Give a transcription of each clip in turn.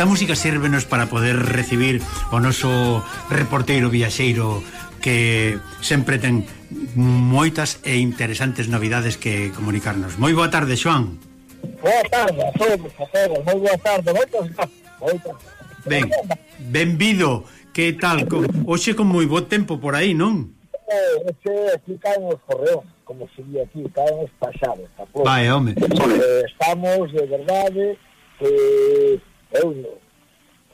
esta música sérvenos para poder recibir o noso reporteiro viaxeiro que sempre ten moitas e interesantes novidades que comunicarnos. Moi boa tarde, Xoán. Boa tarde a todos, a todos. Moi boa tarde, moitas gracias. Ben, benvido. Que tal? Oxe con moi bo tempo por aí, non? Eh, aquí caen os correos como se di aquí, caen os pasados. Vai, home. Eh, estamos, de verdade, que eu non,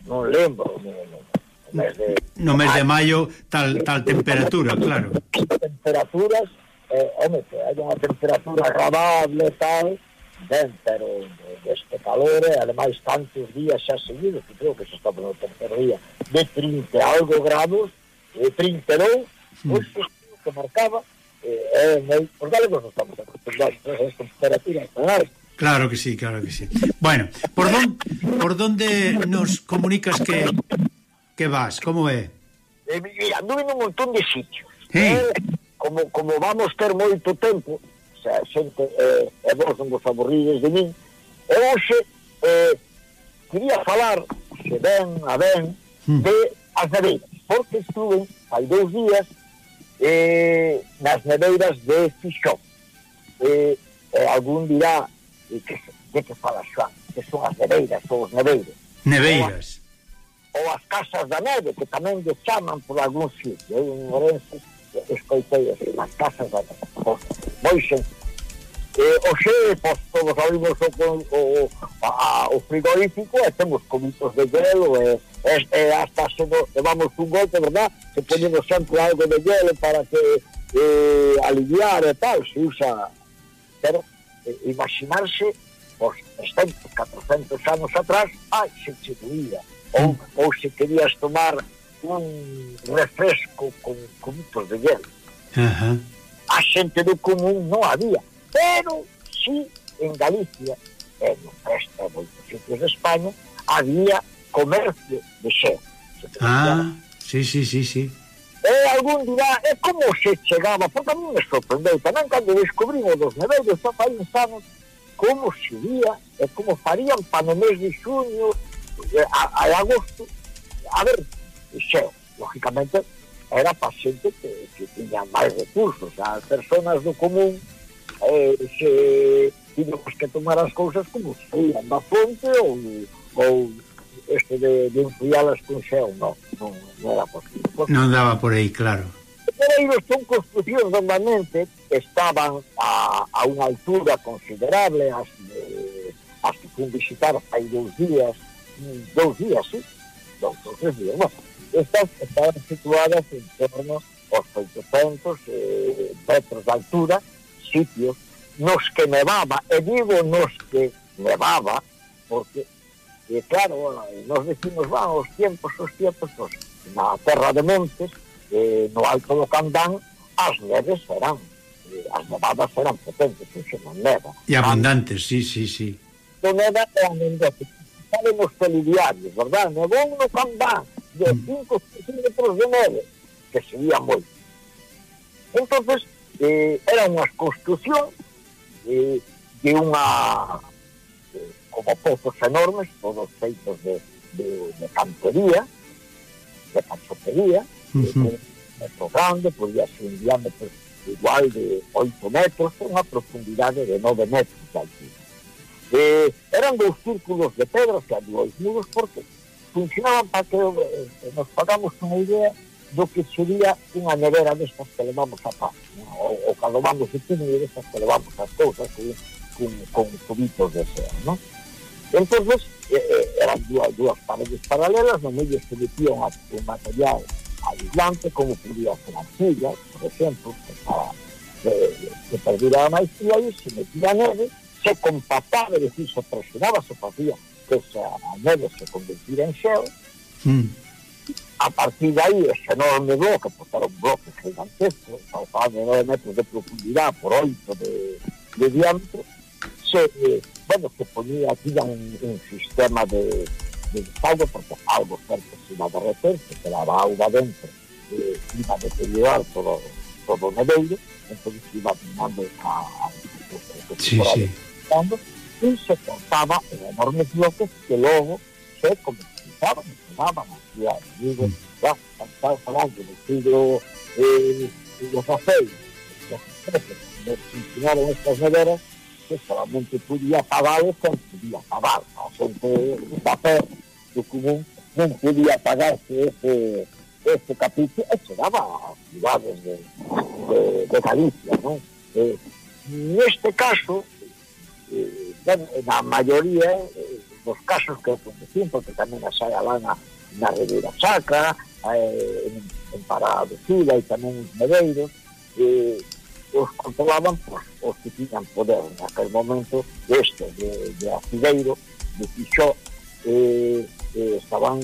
non lembro, no eh, mes de, no mes de maio tal tal temperatura, claro. Temperaturas, eh, home, que hai unha temperatura agradable tal, ben, pero eh, este calor, e ademais tantos días xa seguidos, que creo que se está poniendo o terceiro día, de 30 algo grados, de 32, mm. pois pues, que marcaba, eh, eh, por galegos non estamos acostumbrados a estas temperaturas tan altas. Claro que sí, claro que sí. Bueno, por don, por donde nos comunicas que que vas? Como é? Eh, mira, anduve nun montón de sitios. Sí. Eh, como como vamos ter moito tempo, xa, xente, eh, e vos non vos aburrides de min, e eh, hoxe eh, quería falar, se ben a ben, mm. de as neveiras, porque estuve hai dous días eh, nas neveiras de Fixón. Eh, eh, algún dirá e que, de que fala Xoan, que son as neveiras ou os neveiros. Neveiras. Ou as, ou as casas da neve, que tamén lle chaman por algún sitio. Eu en Orense escoitei así, as casas da neve. Pois, boixen, eh, oxe, pois todos abrimos o, o, o, a, o frigorífico e temos comitos de hielo e, e, e hasta se no, levamos un golpe, verdad? Que ponemos sempre algo de hielo para que eh, aliviar e tal, se usa, pero imaginarse os 300, 400 anos atrás ai, se distribuía ou, mm. ou se querías tomar un refresco con cubitos de hielo. Uh -huh. a xente do común non había pero si sí, en Galicia e no resto de moitos sitios de España había comercio de xeo. Ah, sí, sí, sí, sí. E algún dirá, eh, e como se chegaba? Porque a mí me sorprendeu tamén cando descubrimos dos nevedos só fai uns anos como se vía e eh, como farían para no mes de xuño a, a agosto. A ver, xeo lógicamente era paciente que, que tiña máis recursos. As personas do común eh, se tiñamos que tomar as cousas como se da fonte ou, ou este de, de enfriálas con xeo, non, non, non era posible. Porque... Non daba por aí, claro. Pereiros son construccións normalmente estaban a, a unha altura considerable, as, de, as que fun visitar hai dous días, mm, dous días, sí, dous, dous tres días, non, estas estaban situadas en torno aos 800 eh, metros de altura, sitios nos que nevaba, e digo nos que nevaba, porque E claro, bueno, nos decimos, van, os tiempos, os tiempos, pues, na terra de Montes, eh, no alto do Candán, as neves serán, eh, as nevadas serán potentes, se non neva. E abundantes, sí, sí, sí. Do neva é anendote. Saben os telediarios, verdad? Nevou no Candán, de mm. 5 centímetros de neve, que sería moito. Entonces, eh, eran unhas construccións eh, de unha como pozos enormes, todos feitos de, de, de cantería, de cachotería, uh -huh. metro grande, podía ser un diámetro igual de 8 metros, con unha profundidade de 9 metros de altura. Eh, eran dos círculos de pedra que había os muros porque funcionaban para que eh, nos pagamos unha idea do que sería unha nevera destas que levamos a paz, ¿no? o, o que levamos de cine destas que levamos as cousas con, con, con cubitos de ser, non? Entonces, eh, eh, eran dúas, dúas paredes paralelas, no medio se metían un, un material aislante, como podía ser arcilla, por exemplo, que, estaba, eh, que perduraba máis frío, se metía neve, se compactaba, é dicir, se presionaba, se facía que esa a neve se convertira en xeo, mm. A partir de aí ese enorme bloque, porque era un bloque gigantesco, estamos de 9 metros de profundidad por 8 de, de diámetro, se, Eh, bueno, se ponía aquí un, un sistema de, de desagüe, porque algo cerca se iba a derreter, se quedaba agua dentro, eh, iba a deteriorar todo, todo o neveiro, entonces iba minando a, a, sí, sí. e se cortaba en enormes bloques que logo se comercializaban estaban a digo, já estaba falando do siglo eh, XVI, nos ensinaron estas neveras que solamente podía pagalo quen podía pagar, a xente da papel do común non podía pagarse ese, ese capricho e chegaba a cidades de, de, de Galicia, non? Eh, neste caso, eh, ben, na maioría eh, dos casos que acontecían, porque tamén as hai lá na, na Ribeira Sacra, eh, en, en Parada de Sula e tamén os Medeiros, eh, os controlaban, pois, tiñan poder aquel momento este de, de Acideiro de Quixó eh, eh, estaban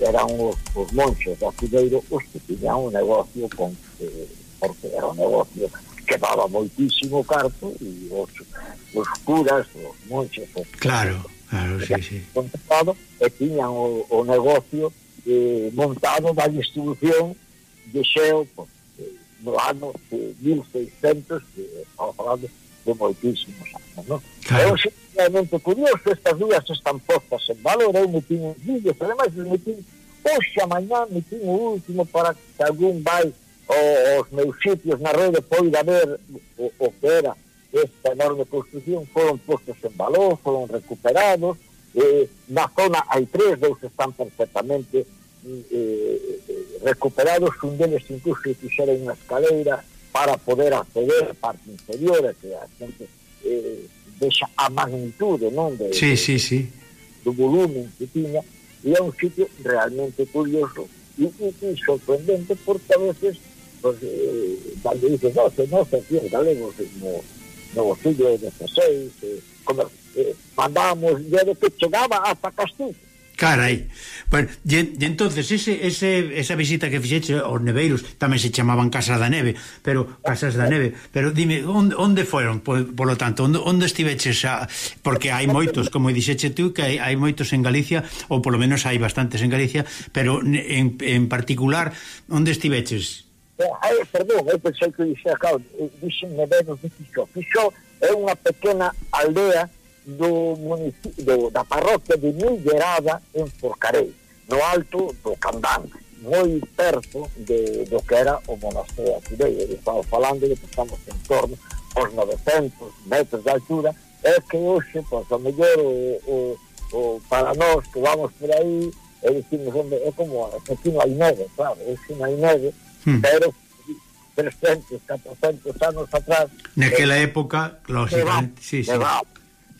eran os, os monxes de Acideiro os que tiñan un negocio con eh, porque era un negocio que daba moitísimo carto e os, os curas, os monxes os, claro, claro, sí, sí. contratado e tiñan o, o negocio eh, montado da distribución de xeo pues, no ano eh, de 1600 eh, estamos falando de moitísimos anos, non? Claro. É realmente curioso, estas dúas están postas en valor, eu metín uns vídeos, ademais metín, hoxe a mañá metín o último para que algún vai aos meus sitios na rede poida ver o, o que era esta enorme construcción, foron postos en valor, foron recuperados, eh, na zona hai tres, dous están perfectamente mm, eh, eh, recuperados, un deles incluso fixeron unha escaleira para poder acceder a parte inferior, e que a xente eh, deixa a magnitude non de, sí, sí, sí. do volumen que tiña e é un sitio realmente curioso e, e, e sorprendente porque a veces pues, eh, cando dices, no, se non se aquí galegos no, no siglo XVI eh, como, eh, mandamos de que chegaba hasta Castillo Carai. Bueno, e, e entonces ese, ese, esa visita que fixeche aos neveiros, tamén se chamaban Casas da Neve, pero Casas da Neve, pero dime onde, onde foron, por, por lo tanto, onde, onde estiveches a, porque hai moitos, como dixeche tú, que hai, hai moitos en Galicia, ou polo menos hai bastantes en Galicia, pero en, en particular onde estiveches? Eh, perdón, eh, eu pensei que dixe acá, cabo, dixen neveiros de Fixó. Fixó é unha pequena aldea do municipio, da parroquia de Millerada en Forcarei, no alto do Candán, moi perto de, do que era o monastero Aquileia. Estamos falando de que estamos en torno aos 900 metros de altura, é que hoxe, pois, o mellor o, o, o, para nós que vamos por aí, é dicimos, onde, é como aquí non hai neve, claro, hoxe non hai neve, hmm. pero 300, 400 anos atrás... Naquela eh, época, lógicamente, sí, sí. Nevaba,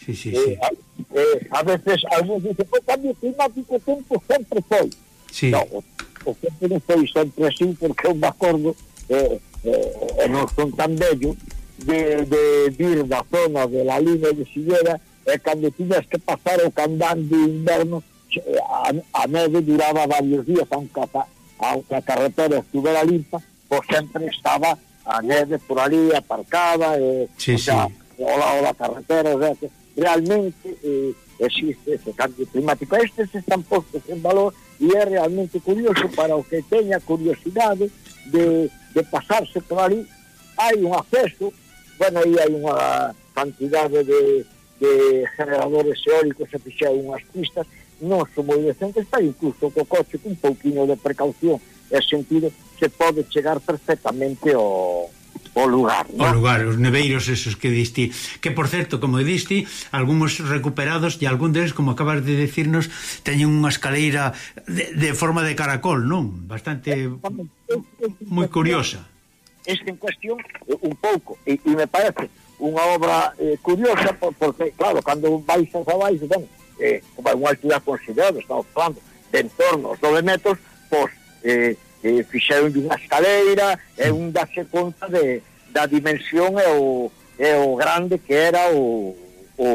Sí, sí, eh, sí. Eh, a veces algunos dicen, o cambio climático tempo sempre foi. Sí. No, o, o tempo non foi sempre así, porque eu me acordo, eh, eh, eh e non son tan bello, de, de, vir da zona de la línea de Sillera, e eh, cando tiñas que pasar o candán de inverno, a, a neve duraba varios días, aunque a, aunque a carretera estuvera limpa, pois sempre estaba a neve por ali aparcada, e, eh, sí, o sea, sí. o, la, o la carretera, o sea, que, realmente eh, existe ese cambio climático. Estes están postos en valor e é realmente curioso para o que teña curiosidade de, de pasarse por ali. Hai un acceso, bueno, aí hai unha cantidade de, de generadores eólicos e fixeron unhas pistas, non son moi decentes, está incluso co coche con un pouquinho de precaución e sentido se pode chegar perfectamente ao, o lugar. ¿no? O lugar, os neveiros esos que diste. Que, por certo, como diste, algúns recuperados e algún deles, como acabas de decirnos, teñen unha escaleira de, de forma de caracol, non? Bastante... moi curiosa. Este en cuestión, un pouco, e, e me parece unha obra eh, curiosa, porque, claro, cando vais a Sabais, ben, eh, unha altura considerada, estamos falando de entornos 9 metros, pois, eh, eh, fixeron unha escaleira e un dase conta de, da dimensión e o, e o grande que era o, o,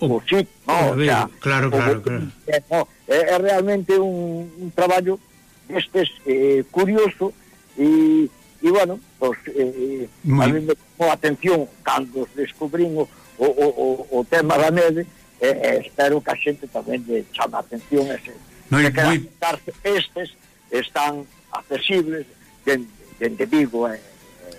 o, o chip, no? o sea, claro, claro, o, claro. É, no, é, é realmente un, un traballo destes eh, curioso e, e bueno, pues, eh, eh Muy... a mí me tomou atención cando descubrín o, o, o, o tema da neve e, eh, espero que a xente tamén de chama atención ese, no, que moi... estes están accesibles dende, dende Vigo e,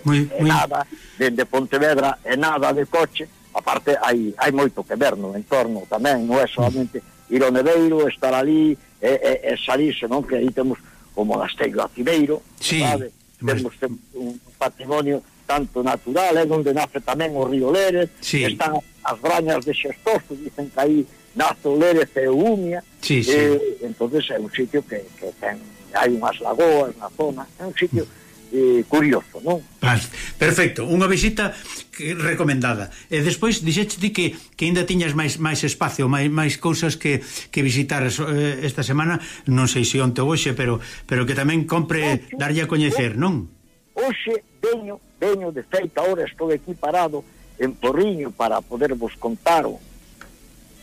muy, e muy... nada, dende Pontevedra e nada de coche, aparte hai, hai moito que ver no entorno tamén, non é solamente ir ao Neveiro, estar ali e, e, e salir, non? Que aí temos o monasterio Acibeiro, sí, sabe? temos un patrimonio tanto natural, é onde nace tamén o río Leres, sí. están as brañas de Xestoso, dicen que aí nace o Leres e o Umia, sí, sí. E, entonces é un sitio que, que ten hai unhas lagoas na zona, é un sitio eh, curioso, non? Vale, perfecto, unha visita que, recomendada. E despois dixete ti que que aínda tiñas máis máis espacio, máis máis cousas que que visitar eh, esta semana, non sei se onte ou hoxe, pero pero que tamén compre oxe, darlle a coñecer, non? Hoxe veño, veño de feito, agora estou aquí parado en Porriño para podervos contar o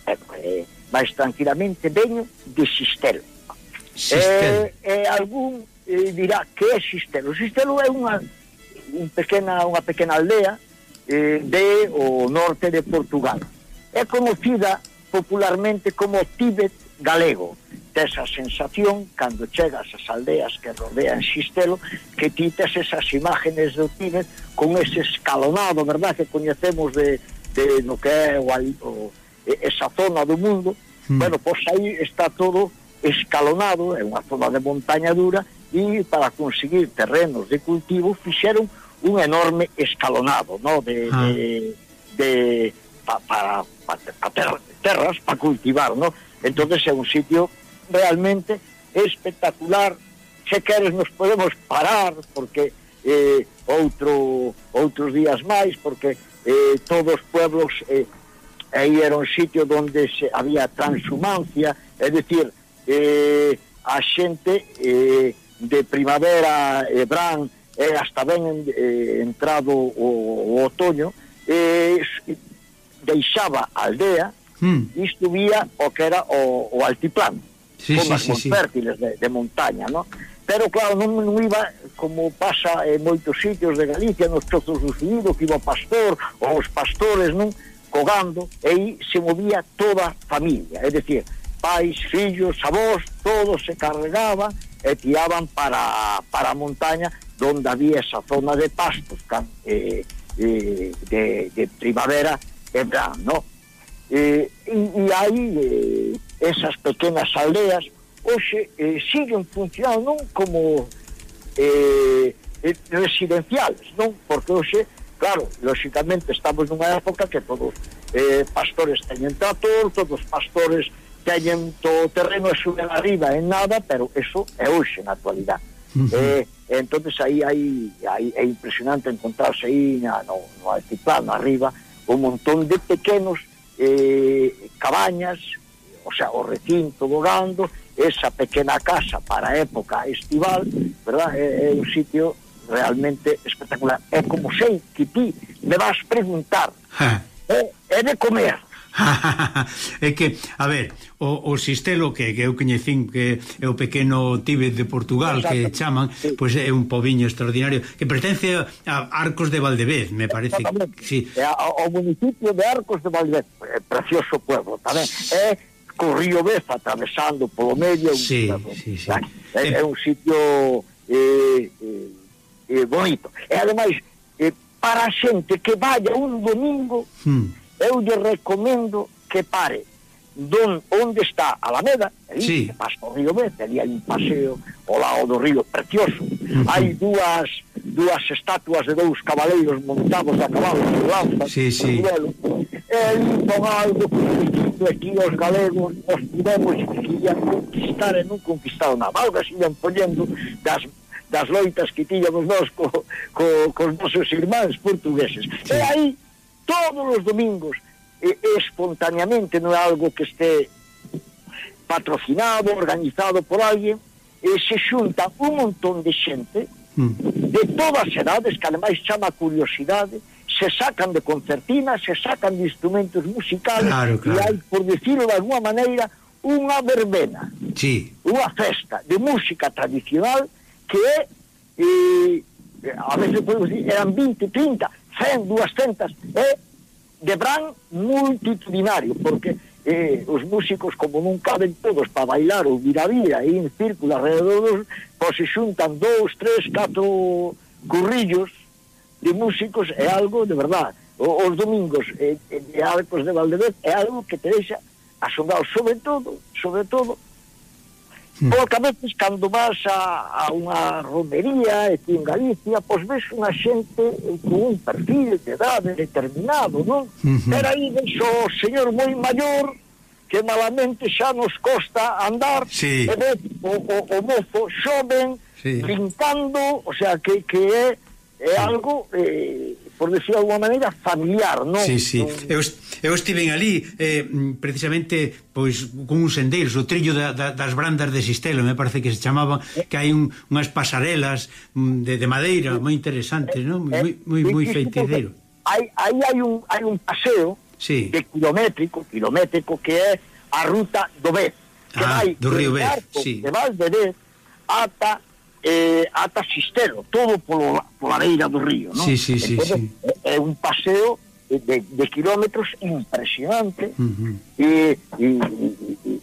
eh, eh máis tranquilamente veño de Xistelo Xistel. Eh, eh, algún eh, dirá que é Xistelo. Xistelo é unha un pequena unha pequena aldea eh, de o norte de Portugal. É conocida popularmente como Tíbet galego. Tes a sensación, cando chegas ás aldeas que rodean Xistelo, que ti tes esas imágenes do Tíbet con ese escalonado, verdad, que coñecemos de, de no que é o, o, esa zona do mundo. Mm. Bueno, pois aí está todo escalonado, é unha zona de montaña dura, e para conseguir terrenos de cultivo fixeron un enorme escalonado, no? de, ah. de, de pa, para, para ter, terras para cultivar, no? entonces é un sitio realmente espectacular, se queres nos podemos parar, porque eh, outro, outros días máis, porque eh, todos os pueblos eh, aí era un sitio onde se, había transhumancia, é dicir, eh, a xente eh, de primavera e eh, e eh, hasta ben eh, entrado o, o otoño eh, deixaba a aldea mm. e subía o que era o, o altiplano sí, zonas sí, sí, fértiles de, de montaña no? pero claro, non, non iba como pasa en moitos sitios de Galicia nos trozos do subido que iba o pastor ou os pastores non cogando e aí se movía toda a familia é dicir, pais, fillos, avós, todos se carregaban e tiraban para, para a montaña donde había esa zona de pastos eh, eh, de, de primavera e verán, ¿no? Eh, e, e aí eh, esas pequenas aldeas hoxe eh, siguen funcionando non como eh, eh, residenciales, non? Porque hoxe, claro, lógicamente estamos nunha época que todos eh, pastores teñen trator, todos pastores teñen todo o terreno e suben arriba en nada, pero eso é hoxe na actualidade. Uh -huh. eh, entonces aí, aí, aí é impresionante encontrarse aí na, no, no altiplano arriba un montón de pequenos eh, cabañas o sea, o recinto do gando esa pequena casa para a época estival, verdad? É, é un sitio realmente espectacular. É como sei que ti me vas preguntar. Ah. Oh, é, é de comer. é que, a ver, o, o Sistelo que, que eu coñecín que é o pequeno Tíbet de Portugal Exacto. que chaman, sí. pois é un poviño extraordinario que pertence a Arcos de Valdevez, me parece. Sí. O municipio de Arcos de Valdevez, precioso pueblo, tamén. É co río Beza atravesando polo medio sí, un, sí, sí. É, é un sitio eh, eh, eh, bonito. E ademais eh, para a xente que vaya un domingo hmm eu lle recomendo que pare don onde está Alameda, ali sí. que pasa o río Verde, ali hai un paseo ao lado do río precioso. Uh -huh. Hai dúas dúas estatuas de dous cabaleiros montados a cabalo de lanza, sí, sí. Duelo. E ali pon algo que aquí os galegos nos tivemos que ian conquistar e non conquistado nada. valga, se ian poñendo das das loitas que tiñamos nós co, co, cos nosos irmáns portugueses. Sí. E aí todos os domingos eh, espontaneamente, non é algo que este patrocinado, organizado por alguén, e se xunta un montón de xente mm. de todas as edades, que ademais chama curiosidade, se sacan de concertinas, se sacan de instrumentos musicales, claro, claro. e hai, por decirlo de alguna maneira, unha verbena, sí. unha festa de música tradicional que é, eh, a veces podemos dicir, eran 20, 30, 100, 200, é de bran multitudinario, porque eh, os músicos como non caben todos para bailar ou viravira e en círculo alrededor dos, pois se xuntan dous, tres, catro currillos de músicos é algo de verdad. O, os domingos eh, de Arcos de Valdevez é algo que te deixa asombrado. Sobre todo, sobre todo Mm. Porque a veces cando vas a, a unha romería aquí en Galicia, pois ves unha xente con un perfil de edade determinado, non? Mm -hmm. Era aí o señor moi maior que malamente xa nos costa andar sí. e ves o, o, o mozo xoven sí. brincando, o sea, que, que é, é algo eh, por decir de alguma maneira, familiar, non? Sí, sí. Eu, eu estive ali eh, precisamente pois con un sendeiro, o trillo da, da, das brandas de Sistelo, me parece que se chamaba, que hai un, unhas pasarelas mm, de, de madeira moi interesantes, non? Moi moi moi feiticeiro. Hai aí hai un hai un paseo sí. de kilométrico, kilométrico que é a ruta do B, que ah, vai do río B, sí. que vas de B ata eh, ata Xistelo, todo polo, pola beira do río, non? Sí, sí, sí, entón, sí. É, é un paseo de, de kilómetros impresionante uh -huh. e, e,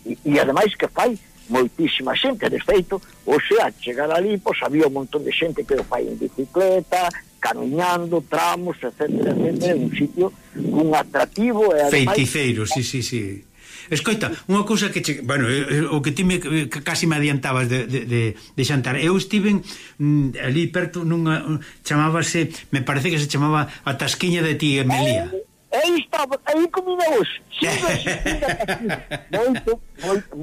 e, e ademais que fai moitísima xente, de feito, o sea, chegar ali, pois había un montón de xente que o fai en bicicleta, camiñando, tramos, etcétera, etcétera, un sitio un atractivo e ademais, Feiticeiro, sí, sí, sí Escoita, unha cousa que che, bueno, eh, eh, o que ti me eh, casi me adiantabas de, de, de, de xantar. Eu estiven mm, ali perto nunha chamábase, me parece que se chamaba a tasquiña de ti en Melía. Eh, aí estaba, aí combinamos. Moito, moito,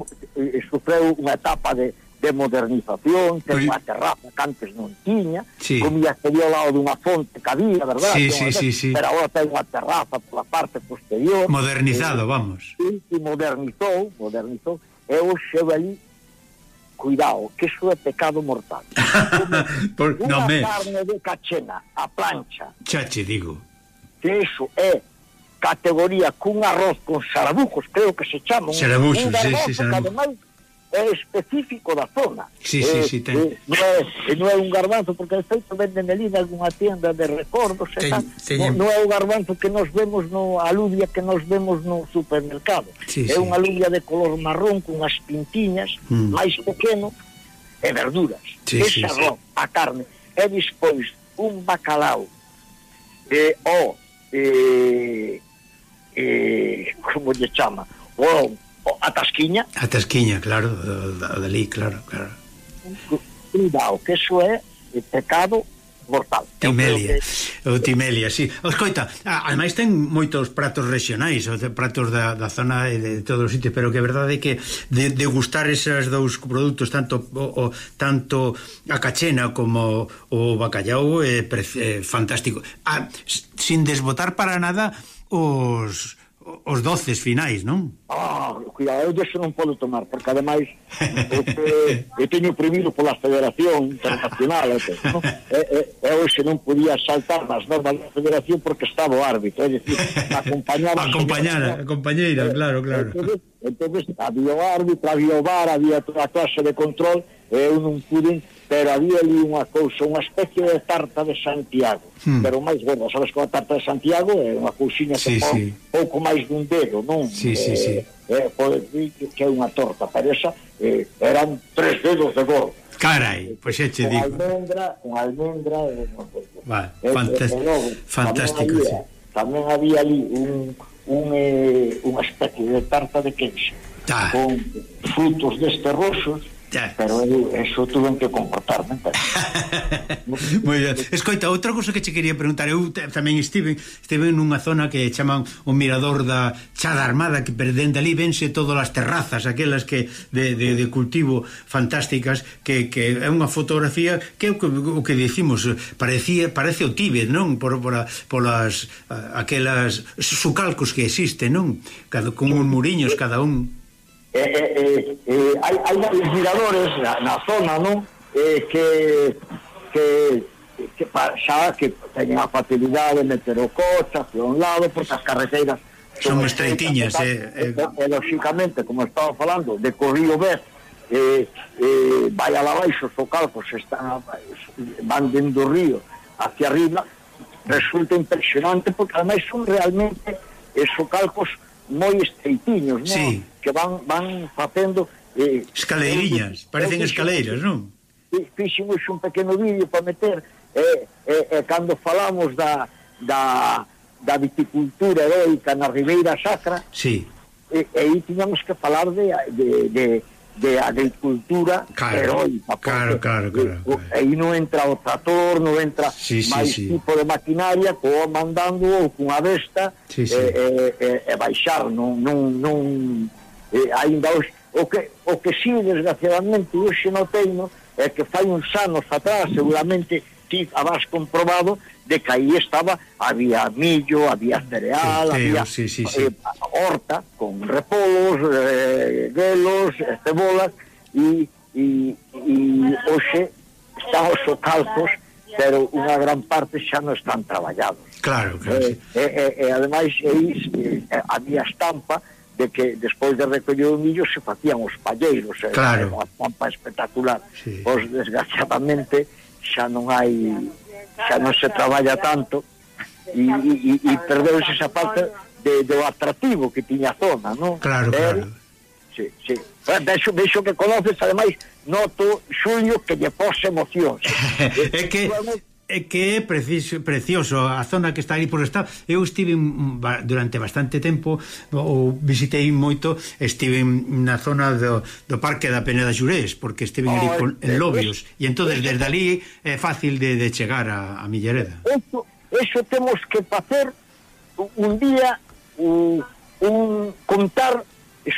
sofreu unha etapa de de modernización, ten unha terraza que antes non tiña, sí. comía que ao lado dunha fonte que había, verdad? Sí, sí, sí, sí. Pero agora ten unha terraza pola parte posterior. Modernizado, eh, vamos. Sí, sí, modernizou, modernizou. E o xeu ali, cuidado, que iso é pecado mortal. Por, unha no me... carne de cachena, a plancha. Xa che digo. Que iso é categoría cun arroz con xarabujos, creo que se chama. Xarabuxos, sí, sí, xarabuxos é específico da zona. Sí, sí, eh, sí, ten. Eh, non, é, eh, non é un garbanzo, porque de feito venden ali algunha tienda de recordos, ten, ten... non é o garbanzo que nos vemos no alubia que nos vemos no supermercado. Sí, é sí. unha alubia de color marrón cunhas pintiñas, mm. máis pequeno, e verduras. Sí, Esa sí, ron, sí. a carne, e despois un bacalao eh, o oh, eh, eh, como lle chama o oh, a tasquiña. A tasquiña, claro, a dali, claro, claro. Cuidado, que eso é pecado mortal. Timelia, que... o Timelia, sí. Escoita, ademais ten moitos pratos regionais, pratos da, da zona de, de todos os sitios, pero que é verdade é que de, de gustar esos dous produtos, tanto o, o, tanto a cachena como o bacallau, é, é fantástico. Ah, sin desbotar para nada os os doces finais, non? Ah, cuidado, eu dese non podo tomar, porque ademais eu, te, eu teño prohibido pola Federación Internacional, ete, non? e, e, e hoxe non podía saltar nas normas da Federación porque estaba o árbitro, é dicir, acompañar... Acompañar, compañeira, claro, claro. Entonces, entonces, había o árbitro, había o bar, había toda a clase de control, e eu non pude pero había ali unha cousa, unha especie de tarta de Santiago, hmm. pero máis gorda, sabes que a tarta de Santiago é unha cousiña que sí, sí. pouco máis dun dedo, non? Sí, sí, eh, sí. Eh, pois, que é unha torta, pero esa eh, eran tres dedos de gordo. Carai, pois pues xa te digo. Almendra, con almendra, vale, eh, fantástico, eh, logo, fantástico. Tamén había, sí. tamén había ali un, un, eh, unha especie de tarta de queixo, con frutos deste roxos, Pero eu, eso tuve que comportarme pero... Moi ben Escoita, outra cousa que che quería preguntar Eu tamén estive estive nunha zona que chaman o mirador da Chada Armada Que perdente ali vense todas as terrazas Aquelas que de, de, de cultivo fantásticas Que, que é unha fotografía que o que, o que dicimos parecía Parece o Tíbet, non? Por, por, a, por as, aquelas sucalcos que existen, non? Cada, con uns muriños cada un eh, eh, eh, eh hai, hai varios miradores na, na zona, non? Eh, que, que, que xa que teñen a facilidade de meter o coche hacia un lado, porque as carreteiras son estreitiñas, eh, eh, e, lógicamente, como estaba falando, de corrido vez, eh, eh, vai a la baixo, os calcos están, van dentro do río hacia arriba, resulta impresionante, porque ademais son realmente esos calcos moi estreitiños, non? Sí que van van facendo eh, escaleiriñas, eh, parecen eh, escaleiras, non? Eh, Fixemos un pequeno vídeo para meter eh, eh, eh, cando falamos da, da, da viticultura heroica na Ribeira Sacra sí. e, e aí tiñamos que falar de, de, de, de agricultura claro, heroica claro, claro, claro, claro. aí non entra o trator non entra sí, sí, máis sí. tipo de maquinaria co mandando ou cunha besta sí, sí. E, e, e baixar non, non, non eh, ainda hoxe, o que, o que sí, desgraciadamente, hoxe no teino, é que fai uns anos atrás, seguramente, ti habás comprobado de que aí estaba, había millo, había cereal, sí, había sí, sí, sí. Eh, horta con repolos, eh, guelos, eh, cebolas, e, e, e hoxe está os calzos, pero unha gran parte xa non están traballados. Claro, claro. Eh, sí. e, e, ademais, eis, eh, había estampa, de que despois de recoller o millo se facían os palleiros, eh, claro. era unha pampa espectacular. Sí. Pois, desgraciadamente, xa non hai, xa non se traballa tanto, e, e, e perdeuse esa parte de, do atractivo que tiña a zona, non? Claro, Pero, claro. Sí, sí. Vexo, vexo que conoces, ademais, noto, Xulio, que lle pose emocións. é que é que é preciso, precioso a zona que está ali por está eu estive durante bastante tempo ou visitei moito estive na zona do, do parque da Peneda Xurés porque estive oh, ali con, en Lobios. E entonces desde ali é fácil de, de chegar a, a Millereda. Eso, eso temos que facer un día un, un contar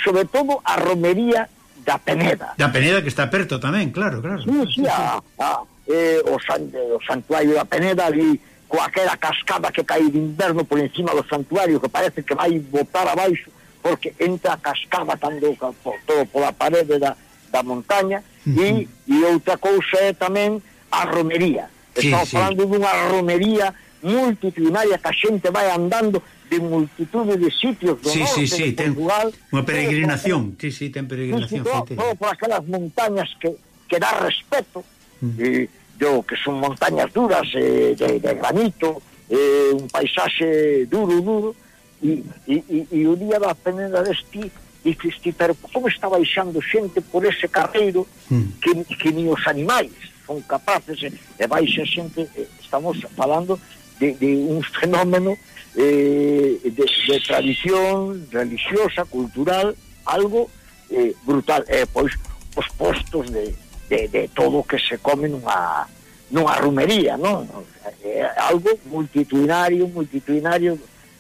sobre todo a romería da Peneda da Peneda que está perto tamén, claro, claro. Sí, sí, sí. a, a eh, o, san, o santuario da Peneda ali coa aquela cascada que cae de inverno por encima do santuario que parece que vai botar abaixo porque entra a cascada cando por, todo pola parede da, da montaña uh -huh. e, e outra cousa é tamén a romería sí, estamos sí. falando dunha romería multitudinaria que a xente vai andando de multitude de sitios do sí, norte sí, sí, de Portugal unha peregrinación, sí, sí, ten peregrinación todo, todo por aquelas montañas que, que dá respeto uh -huh. e do que son montañas duras eh, de, de granito, eh, un paisaxe duro, duro, e, e, e, e o día da penenda deste dices ti, pero como está baixando xente por ese carreiro mm. que, que ni os animais son capaces e, e baixa xente eh, estamos falando de, de un fenómeno eh, de, de tradición religiosa, cultural algo eh, brutal e eh, pois os postos de, de, de todo o que se come nunha, nunha rumería, non? É algo multitudinario, multitudinario,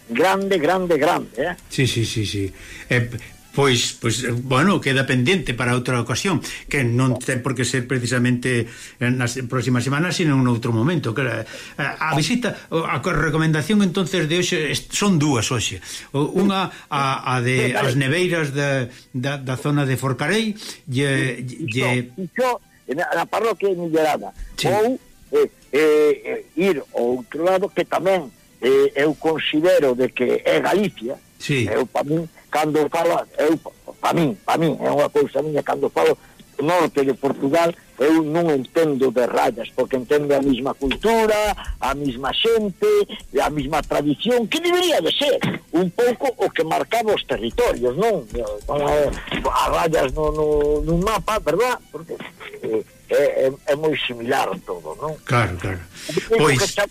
grande, grande, grande, eh? Sí, sí, sí, sí. Eh, Pois, pois, bueno, queda pendente para outra ocasión, que non ten por que ser precisamente nas próximas semanas, sino en outro momento. Que, a, a visita, a recomendación entonces de hoxe, son dúas hoxe. Unha a, a de as neveiras da, da, da zona de Forcarei, e... e... Iso, na parroquia Millerada. Sí. Ou eh, eh, eh, ir ao outro lado, que tamén eh, eu considero de que é Galicia, sí. eu para mí cando fala, eu, pa min, pa min, é unha cousa miña, cando falo norte de Portugal, eu non entendo de rayas, porque entendo a mesma cultura, a mesma xente, a mesma tradición, que debería de ser un pouco o que marcaba os territorios, non? non é, rayas no, no, no mapa, verdad? Porque eh, é, é, é moi similar todo, non? Claro, claro. Pois... Que esta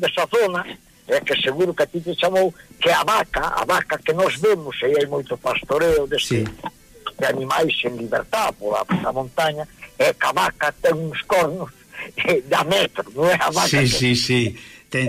desa zona é que seguro que a ti te chamou que a vaca, a vaca que nós vemos, e hai moito pastoreo deste, sí. de animais en libertad pola, pola montaña, é que a vaca ten uns cornos eh, da metro, non é a vaca sí, que... Sí, sí, ten...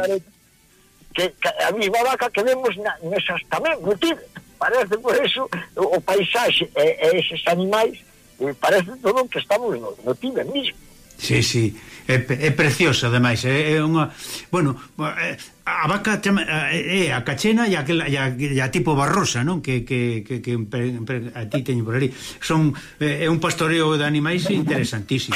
Que, que a mesma vaca que vemos na, nesas tamén, no Tíbet. Parece por eso o, o paisaxe e, e eses animais e parece todo que estamos no, no Tíbet mismo. Sí, sí é, é preciosa ademais, é, é unha, bueno, eh, a vaca chama, eh, é a cachena e a, e a, e a tipo barrosa, non? Que, que, que, que a ti teño por ali. Son eh, é un pastoreo de animais interesantísimo.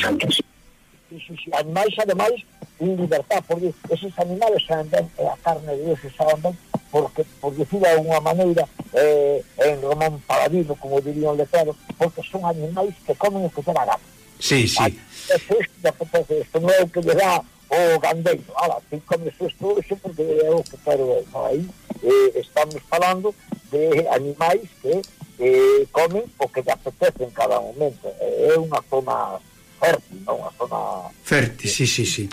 Animais, ademais, en libertad, porque esos animales andan, a carne de esos ben porque, por decir de alguna maneira, eh, en Román Paladino, como diría un letrero, porque son animais que comen e que toman gato. Sí, sí. Da oh, meu que lle dá o gandeiro. Ala, ti comes isto hoxe porque é o que quero no, aí. Eh, estamos falando de animais que eh, comen o que te apetece en cada momento. Eh, é unha zona fértil, non? Unha zona... Fértil, sí, sí, sí.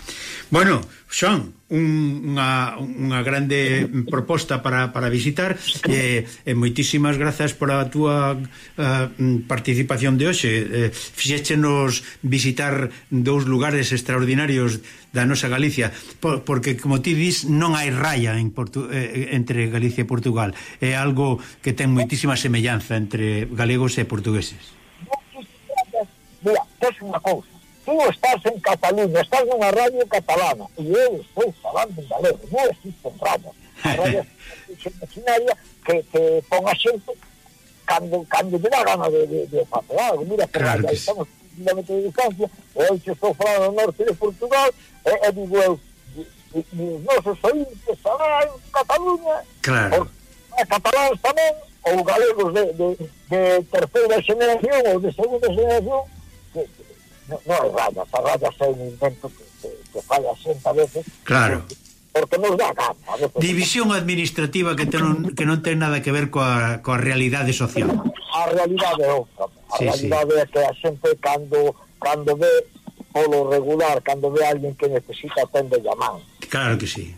Bueno, Xoan, un, unha, unha grande proposta para, para visitar e, e moitísimas grazas pola túa uh, participación de hoxe. Eh, fixéchenos visitar dous lugares extraordinarios da nosa Galicia, por, porque, como ti dis, non hai raya en Portu, eh, entre Galicia e Portugal. É algo que ten moitísima semellanza entre galegos e portugueses mira, tes unha cousa, tú estás en Cataluña, estás nunha radio catalana, e eu estou falando en galego, non existen ramos, radio imaginaria que, que pon a xente cando, cando te dá gana de, de, de facer algo, mira, claro que estamos kilómetros de distancia, e eu que estou falando no norte de Portugal, e, e digo eu, os nosos oíntes alá en Cataluña, claro. por, cataláns tamén, ou galegos de, de, de terceira generación ou de segunda generación, que, non, non as rayas, as rayas é un invento que, que, que fai a xente a veces claro. porque nos dá gana veces, División administrativa que, ten, que non ten nada que ver coa, coa realidade social A realidade é outra A sí, realidade sí. é que a xente cando, cando ve polo regular, cando ve alguén que necesita atende llamán Claro que sí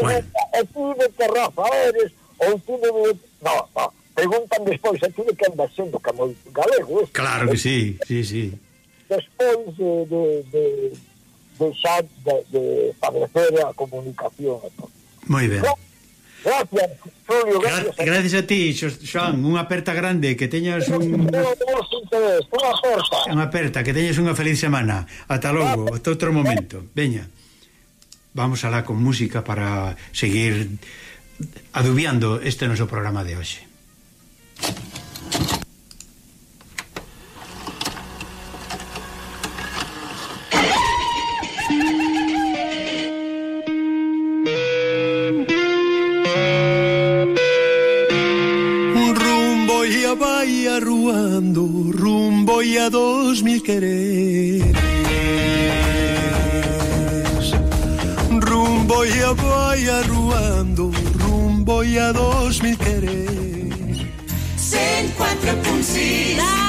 Bueno. E, ti de que raza eres ou ti de... No, no, preguntan despois a ti de que andas sendo como galego. Eh. Claro que sí, sí, sí despois de, de, de de xa de, de favorecer a comunicación. Entón. Moi ben. Gracias, Julio. Gracias, Gra gracias a ti, Xoan. Unha aperta grande, que teñas un... Unha aperta. Unha aperta, que teñas unha feliz semana. Ata logo, ata outro momento. Veña. Vamos alá con música para seguir adubiando este noso programa de hoxe. a dos mil quereres. Rumbo e a vai arruando, rumbo ya dos mil quereres. 104.6